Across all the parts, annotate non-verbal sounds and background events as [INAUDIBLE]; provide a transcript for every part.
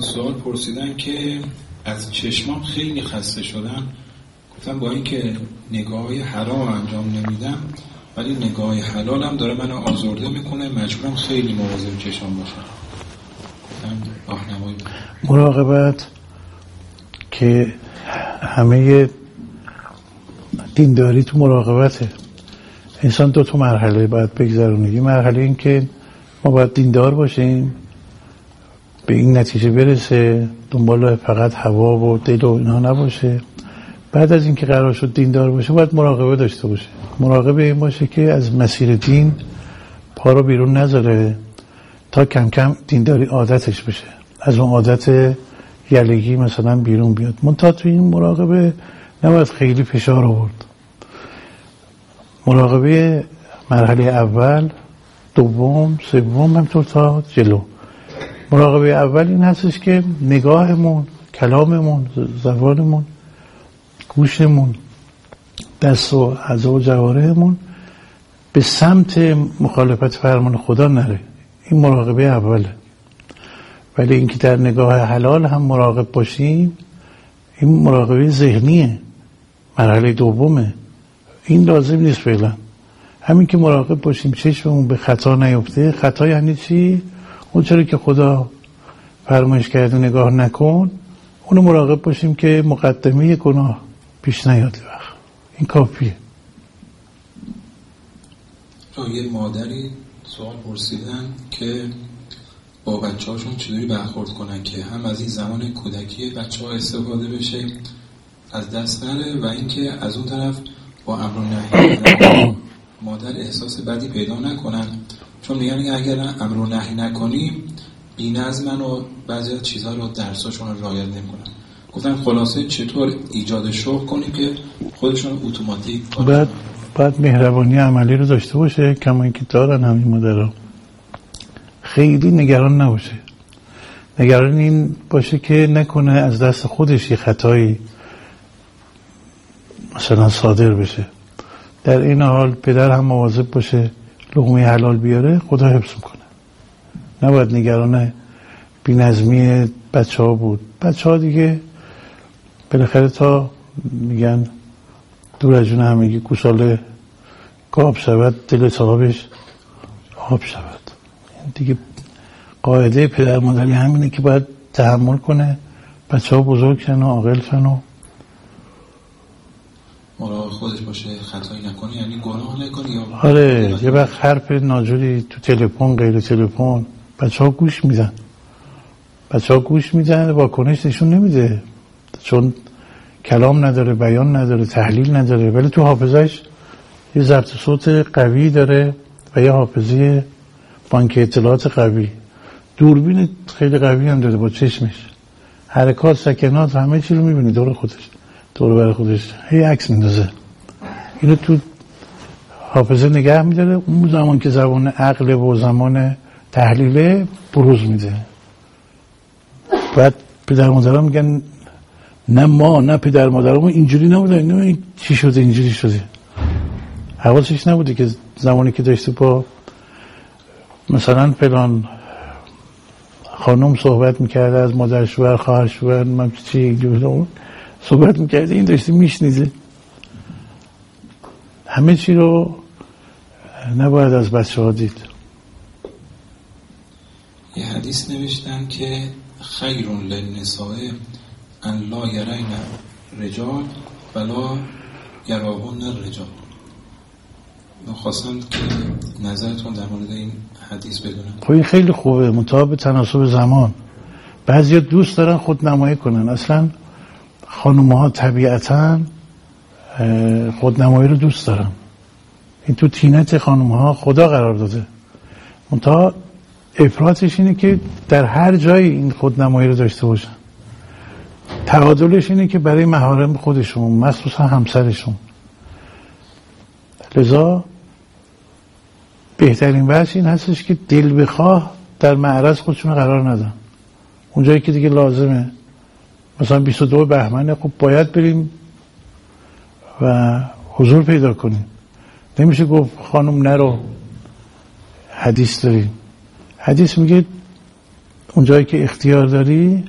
سوال پرسیدن که از چشمام خیلی خسته شدن. گفتم با اینکه نگاه حرام انجام نمیدم ولی نگاه حلالم داره منو آزرده می‌کنه. مجبورم خیلی مواظب چشام باشم. مراقبت که همه دینداری تو مراقبته. انسان دو تا مرحله باید بگذرونه. یه مرحله این که ما باید دیندار باشیم. به این نتیجه برسه دنبال فقط هوا و دل و اینا نباشه. بعد از اینکه قرار شد دیندار باشه باید مراقبه داشته باشه. مراقبه این باشه که از مسیر دین پا رو بیرون نذاره تا کم کم دینداری عادتش بشه. از اون عادت یلگی مثلا بیرون بیاد. منتها تو این مراقبه نباید خیلی فشار آورد. مراقبه مرحله اول دوم سوم همطور تا جلو. مراقبه اول این هستش که نگاهمون کلاممون زبانمون گوشمون دست و اعضا و جوارهمون به سمت مخالفت فرمان خدا نره. این مراقبه اوله. ولی اینکه در نگاه حلال هم مراقب باشیم این مراقبه ذهنیه. مرحله دومه. این لازم نیست فعلا. همین که مراقب باشیم چشممون به خطا نیفته. خطا یعنی چی؟ اون چرا که خدا فرمایش کرده نگاه نکن اونو مراقب باشیم که مقدمه گناه پیش نیاد وقت این کافیه. یه مادری سوال پرسیدن که با بچه هاشون چطوری برخورد کنن که هم از این زمان کودکی بچه ها استفاده بشه از دست نره و اینکه از اون طرف با امر نهی [COUGHS] مادر احساس بدی پیدا نکنن. چون میگن اگر امر و نهی نکنیم بی نظمن و بعضی از چیزها رو درساشون رو رعایت نمی‌کنن. گفتن خلاصه چطور ایجاد شوق کنیم که خودشون اتوماتیک بعد بعد مهربانی عملی رو داشته باشه کما اینکه دارن همین مادرها خیلی نگران نباشه. نگران این باشه که نکنه از دست خودش یه خطایی مثلا صادر بشه. در این حال پدر هم مواظب باشه. لغمه حلال بیاره خدا حفظ می‌کنه. نباید نگران بینظمی بچه ها بود. بچه ها دیگه بالاخره تا میگن دور از جون همگی گوساله گاب شود دل صاحبش آب شود. دیگه قاعده پدر مادری همینه که باید تحمل کنه. بچه ها بزرگ شن و عاقل شن و خودش باشه خطایی نکنه یعنی گناه نکنه یا آره یه وقت حرف ناجوری تو تلفن غیر تلفن بچه ها گوش میدن. بچه ها گوش میدن واکنش نشون نمیده. چون کلام نداره بیان نداره تحلیل نداره. ولی تو حافظش یه ضبط صوت قوی داره و یه حافظه بانک اطلاعات قوی. دوربین خیلی قوی هم داره با چشمش. حرکات سکنات همه چی رو می‌بینی دور خودش. دور بر خودش. هی عکس میندازه. اینو تو حافظه نگه میداره. اون زمان که زبان عقل و زمان تحلیله بروز میده. بعد پدر مادرها میگن نه ما نه پدر مادرمون اینجوری نبودن نه چی شده؟ اینجوری شده. حواسش نبوده که زمانی که داشته با مثلا فلان خانم صحبت می‌کرده از مادر شوهر خواهر شوهر من چی؟ صحبت می‌کرده این داشته میشنیزه همه چی رو نباید از بچه ها دید. یه حدیث نوشتن که خیرون للنساء ان لا یرین رجال ولا یراهن رجال خواستم که نظرتون در مورد این حدیث بدونم. خب این خیلی خوبه مطابق تناسب زمان. بعضی دوست دارن خود نمایی کنن. اصلا خانوم ها طبیعتا خودنمایی رو دوست دارن. این تو تینت خانوم ها خدا قرار داده. منتها افراتش اینه که در هر جایی این خودنمایی رو داشته باشن. تعادلش اینه که برای مهارم خودشون مخصوصا همسرشون. لذا بهترین بحث این هستش که دل بخواه در معرض خودشون قرار ندن. اونجایی که دیگه لازمه. مثلا 22 بهمنه خب باید بریم و حضور پیدا کنیم. نمیشه گفت خانم نرو حدیث داریم حدیث میگه اونجایی که اختیار داری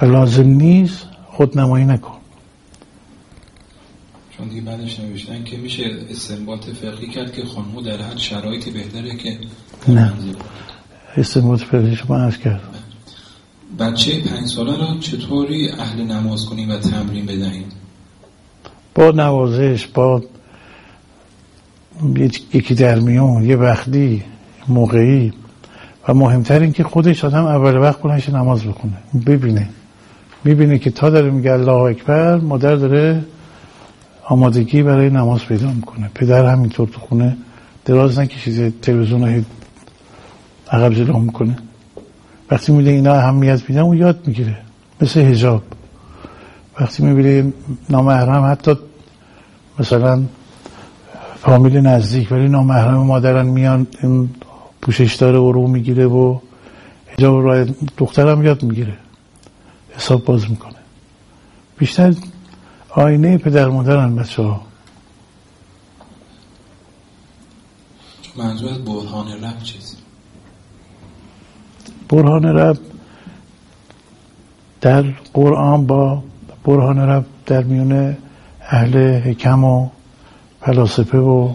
و لازم نیست خود نمایی نکن. چون دیگه بعدش نوشتن که میشه استنباط فقهی کرد که خانمو در هر شرایطی بهتره که نه. استنباط فقهی شما عرض کرد بچه پنج ساله را چطوری اهل نماز کنیم و تمرین بدهیم؟ با نوازش با یکی در میون یه وقتی موقعی. و مهمتر این که خودش آدم اول وقت کنش نماز بکنه ببینه. می‌بینه که تا داره میگه الله اکبر مادر داره آمادگی برای نماز پیدا می‌کنه. پدر همینطور تو خونه دراز نکشیده تلویزیون رو عقب جلو می‌کنه. وقتی می‌بینه اینا اهمیت میدن اون یاد می‌گیره. مثل هجاب وقتی می‌بینه نامحرم حتی مثلا فامیل نزدیک ولی نامحرم مادرن میان این پوشش داره و رو می‌گیره و هجاب رای دخترم یاد می‌گیره. حساب باز می‌کنه. بیشتر آینه پدر مادرن بچه ها منظور از برهان رب چیست؟ برهان رب در قرآن با برهان رب در میون اهل حکم و فلاسفه و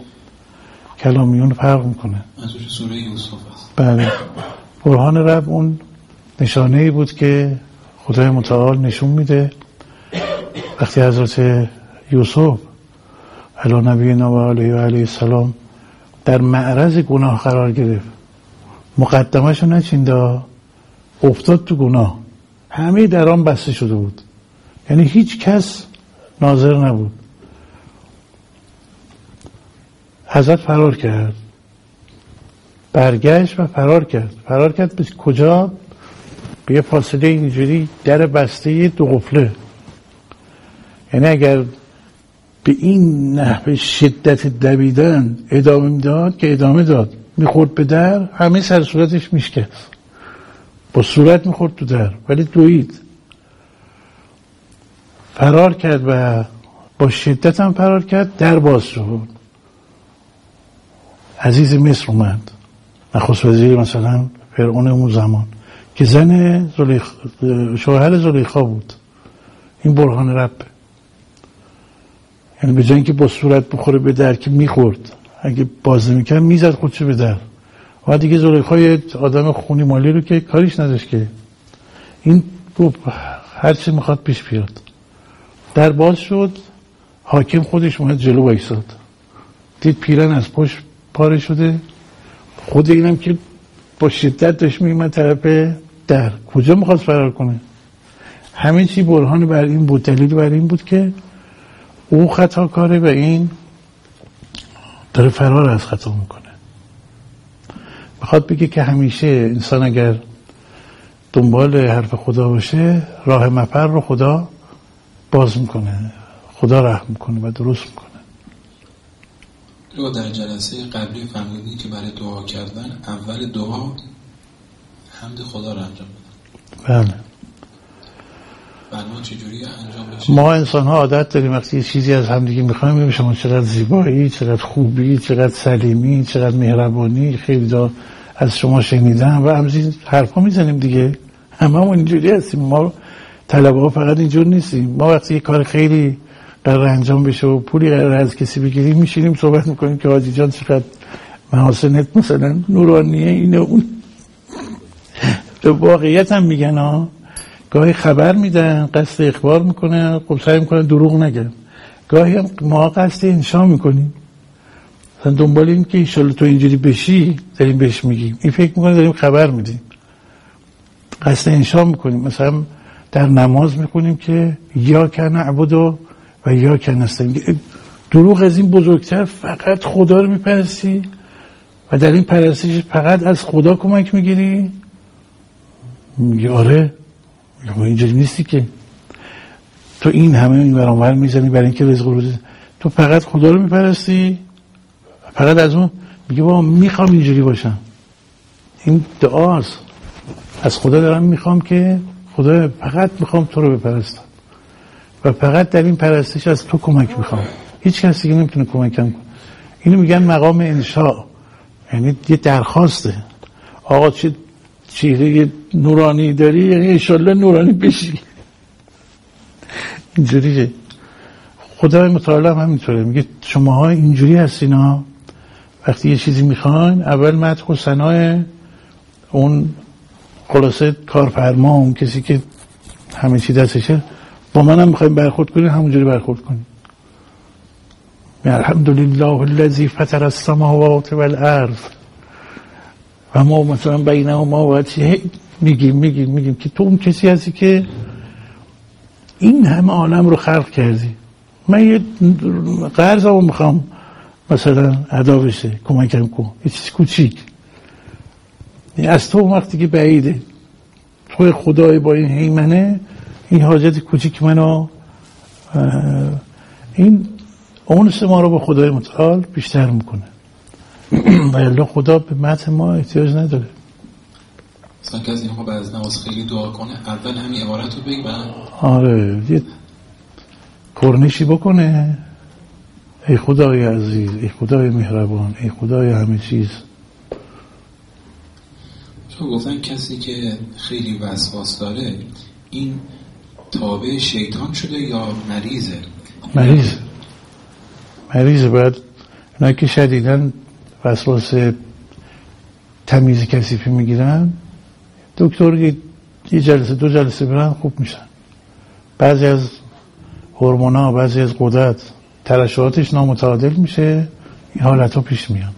کلامیون فرق می‌کنه. سوره یوسف بله. برهان رب اون نشانه ای بود که خدای متعال نشون میده. وقتی حضرت یوسف علی نبی و علیه و علیه السلام در معرض گناه قرار گرفت مقدمش رو نچینده افتاد تو گناه. همه در آن بسته شده بود. یعنی هیچ کس ناظر نبود. حضرت فرار کرد. برگشت و فرار کرد. فرار کرد به کجا؟ به یه فاصله اینجوری در بسته دو قفله. یعنی اگر به این نحوه شدت دویدن ادامه می‌داد که ادامه داد. می‌خورد به در همه سر صورتش میشکست. با صورت می‌خورد تو در ولی دوید. فرار کرد و با شدت هم فرار کرد در باز شد. عزیز مصر اومد. نخست وزیر مثلا فرعون اون زمان که زن زلیخ... شوهر زلیخا بود. این برهان رب. یعنی به که با صورت بخوره به در که می‌خورد. اگه باز نمی‌کرد می‌زد خودشو به در. و دیگه زلیخا یه آدم خونی مالی رو که کاریش نداشت که. این گفت هرچی می‌خواد پیش بیاد. در باز شد حاکم خودش اومد جلو وایساد. دید پیرن از پشت پاره شده. خود اینم که با شدت داشت میمد طرف در. کجا می‌خواست فرار کنه؟ همه چی برهان بر این بود دلیل بر این بود که او خطا کاره و این داره فرار از خطا می‌کنه. می‌خواد بگه که همیشه انسان اگر دنبال حرف خدا باشه راه مفر رو خدا باز می‌کنه خدا رحم می‌کنه و درست می‌کنه. رو در جلسه قبلی فهمیدی که برای دعا کردن اول دعا حمد خدا رو انجام بدن بله. ما انسان ها عادت داریم وقتی چیزی از همدیگه می‌خوایم میگیم شما چقدر زیبایی چقدر خوبی چقدر سلیمی چقدر مهربانی خیلی از شما شنیدم و همزی حرفا می‌زنیم دیگه. همه همون اینجوری هستیم. ما طلبه ها فقط اینجور نیستیم. ما وقتی یه کار خیلی قرار انجام بشه و پولی قرار از کسی بگیریم میشینیم صحبت می‌کنیم که حاجی جان چقدر محاسنت مثلا نورانیه اینه اون. به واقعیت هم میگن ها. گاهی خبر میدن قصد اخبار می‌کنن خب سعی می‌کنن دروغ نگن گاهی هم ما قصد انشا می‌کنیم. مثلا دنبال این که ایشالا تو اینجوری بشی داریم بهش میگیم. این فکر می‌کنه داریم خبر میدیم. قصد انشا می‌کنیم. مثلا در نماز می‌کنیم که یا که نعبد و یا نستیم دروغ از این بزرگتر فقط خدا رو میپرستی و در این پرستش فقط از خدا کمک می‌گیری؟ میگه آره. اینجوری نیستی که. تو این همه این برانور می‌زنی برای اینکه رزق روزی تو فقط خدا رو میپرستی؟ فقط از اون میگه با می‌خوام اینجوری باشم. این دعاست از خدا دارم می‌خوام که خدا فقط می‌خوام تو رو بپرستم. و فقط در این پرستش از تو کمک می‌خوام. هیچ کسی دیگه نمی‌تونه کمکم کنه. اینو میگن مقام انشاء. یعنی یه درخواسته آقا چه چهره نورانی داری یعنی انشالله نورانی بشی. اینجوریه خدای متعال هم همینطوره. میگه شماها اینجوری هستین ها. وقتی یه چیزی می‌خواین اول مدح و سنای اون خلاصه کارفرما اون کسی که همه چی دستشه. با منم می‌خوایم برخورد کنیم همونجوری برخورد کنیم الحمدلله الذي فطر السماوات والارض. و ما مثلا بینه و ما باید میگیم میگیم میگیم که تو اون کسی هستی که این همه عالم رو خلق کردی. من یه قرض رو می‌خوام مثلا ادا بشه کمکم کن. یه چیز کوچیک. از تو وقتی که بعیده. تو خدای با این حیمنه این حاجت کوچیک منو این اونس ما رو به خدای متعال بیشتر می‌کنه. [CLEARS THROAT] و خدا به متن ما احتیاج نداره. مثلا کسی خب از نماز خیلی دعا کنه اول همین عبارت رو بگی آره یه پرنشی بکنه. ای خدای عزیز ای خدای مهربان ای خدای همه چیز. چون گفتن کسی که خیلی وسواس داره این تابع شیطان شده یا مریضه؟ مریض. مریض باید اونا که شدیدن وسواس تمیز کسیفی می‌گیرن دکتر یه جلسه دو جلسه برن خوب میشن بعضی از هورمونا بعضی از قدرت ترشحاتش نامتعادل میشه این حالت ها پیش میاد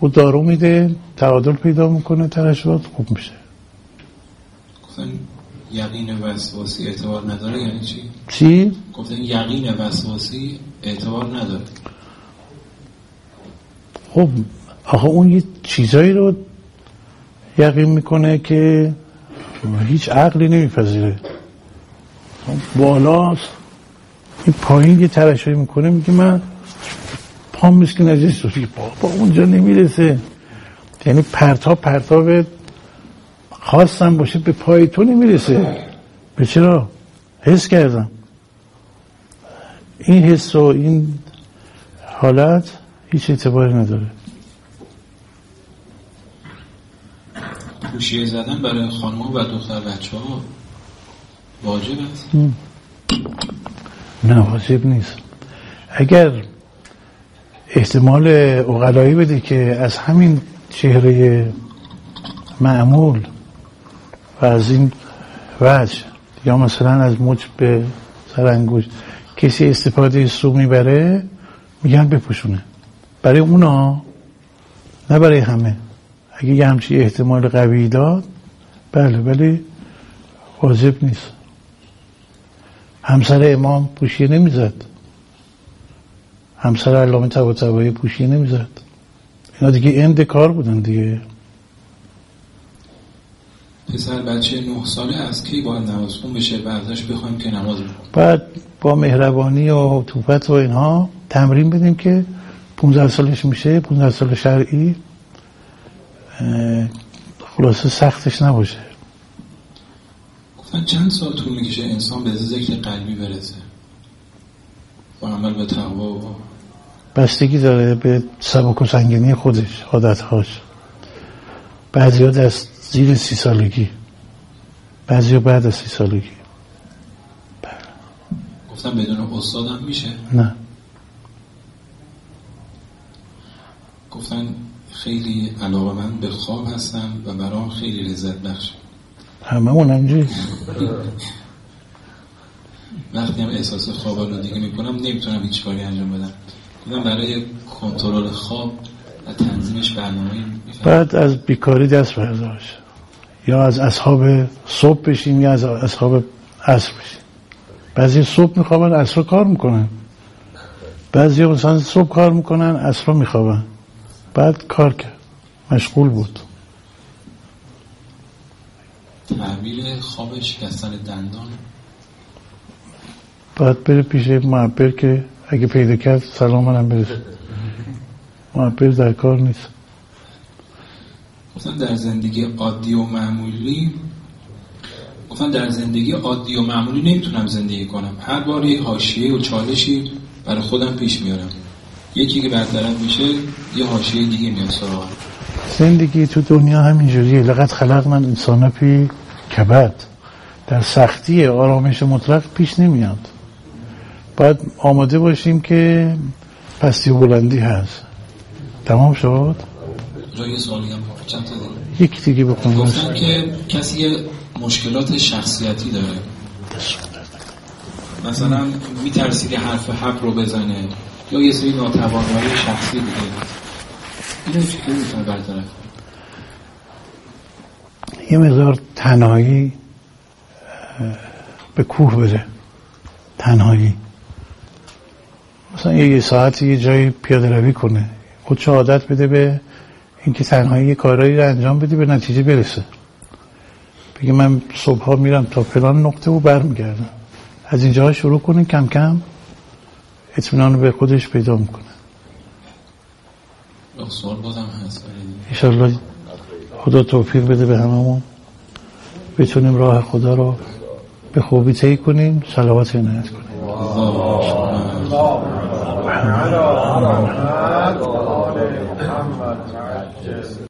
او دارو میده تعادل پیدا می‌کنه ترشحات خوب میشه گفتن یقین وسواسی اعتبار نداره یعنی چی؟ چی؟ گفتن یقین وسواسی اعتبار نداره خب آخه اون یه چیزایی رو یقین می‌کنه که هیچ عقلی نمیپذیره. بالاست. این پایین یه ترشایی می‌کنه میگه من پام مثل نجس بابا اونجا نمی‌رسه. یعنی پرتاب پرتاب خواستم باشه به پای تو نمی‌رسه. به چرا؟ حس کردم. این حس و این حالت هیچ اعتباری نداره. پوشیه زدن برای خانم و دختر بچه ها واجب است؟ نه واجب نیست. اگر احتمال اقلایی بده که از همین چهره معمول و از این وجه یا مثلا از مچ به سرانگوش کسی استفاده سو می‌بره میگن بپوشونه. برای اونا نه برای همه. اگه یه همچی احتمال قوی داد بله ولی واجب نیست. همسر امام پوشیه نمی‌زد. همسر علامه طباطبایی پوشیه نمی‌زد. اینا دیگه اند کار بودن دیگه. پسر بچه نه ساله از کی باید نماز خون بشه و ازش بخوایم که نماز بخون بعد با مهربانی و توفت و اینها تمرین بدیم که 15 سالش میشه 15 سال شرعی خلاصه سختش نباشه. گفتن چند سال طول می‌کشه انسان به ذکر قلبی برسه؟ با عمل به تقوا و بستگی داره به سبک و سنگینی خودش عادتهاش. بعضی ها دست زیر سی سالگی. بعضی ها بعد از سی سالگی. گفتن بدون استادم میشه؟ نه. گفتن خیلی علاقه من به خواب هستم و برام خیلی لذت بخش همه اون همجوری وقتی هم احساس خواب رو دیگه می‌کنم نمی‌تونم هیچ کاری انجام بدم. گفتم برای کنترل خواب و تنظیمش برنامه بعد از بیکاری دست برداشت یا از اصحاب صبح بشیم یا از اصحاب عصر بشیم. بعضی صبح میخوابن عصر کار می‌کنن. بعضی مثلا صبح کار می‌کنن عصر میخوابن. بعد کار کرد. مشغول بود. تعبیر خواب شکستن دندان. باید بره پیش معبر که اگه پیدا کرد سلام منم برسه. معبر در کار نیست. گفتن در زندگی عادی و معمولی گفتن در زندگی عادی و معمولی نمی‌تونم زندگی کنم. هر بار یه حاشیه و چالشی برای خودم پیش میارم. یکی که برطرف میشه یه حاشیه دیگه میاد سراغم زندگی تو دنیا همینجوریه. لقد خلقنا انسان پی کبد. در سختی آرامش مطلق پیش نمیاد. باید آماده باشیم که پستی و بلندی هست. تمام شد؟ جای سوالی هم چند تا دیگه یکی دیگه بکنم گفتن که کسی یه مشکلات شخصیتی داره. مثلا میترسی که حرف حق رو بزنه. یا یه سری ناتوانایی شخصی دیگه اینو چطور می‌تونه برطرف؟ یه مقدار تنهایی به کوه بره تنهایی. مثلا یه ساعتی یه جایی پیاده روی کنه. خودشو عادت بده به اینکه تنهایی یه کارایی رو انجام بده به نتیجه برسه. بگه من صبح میرم تا فلان نقطه و برمیگردم. از اینجا شروع کنه کم کم اطمینان رو به خودش پیدا می‌کنه سوال بازم هست انشالله خدا توفیق بده به هممون بتونیم راه خدا رو به خوبی طی کنیم صلوات عنایت کنیم الله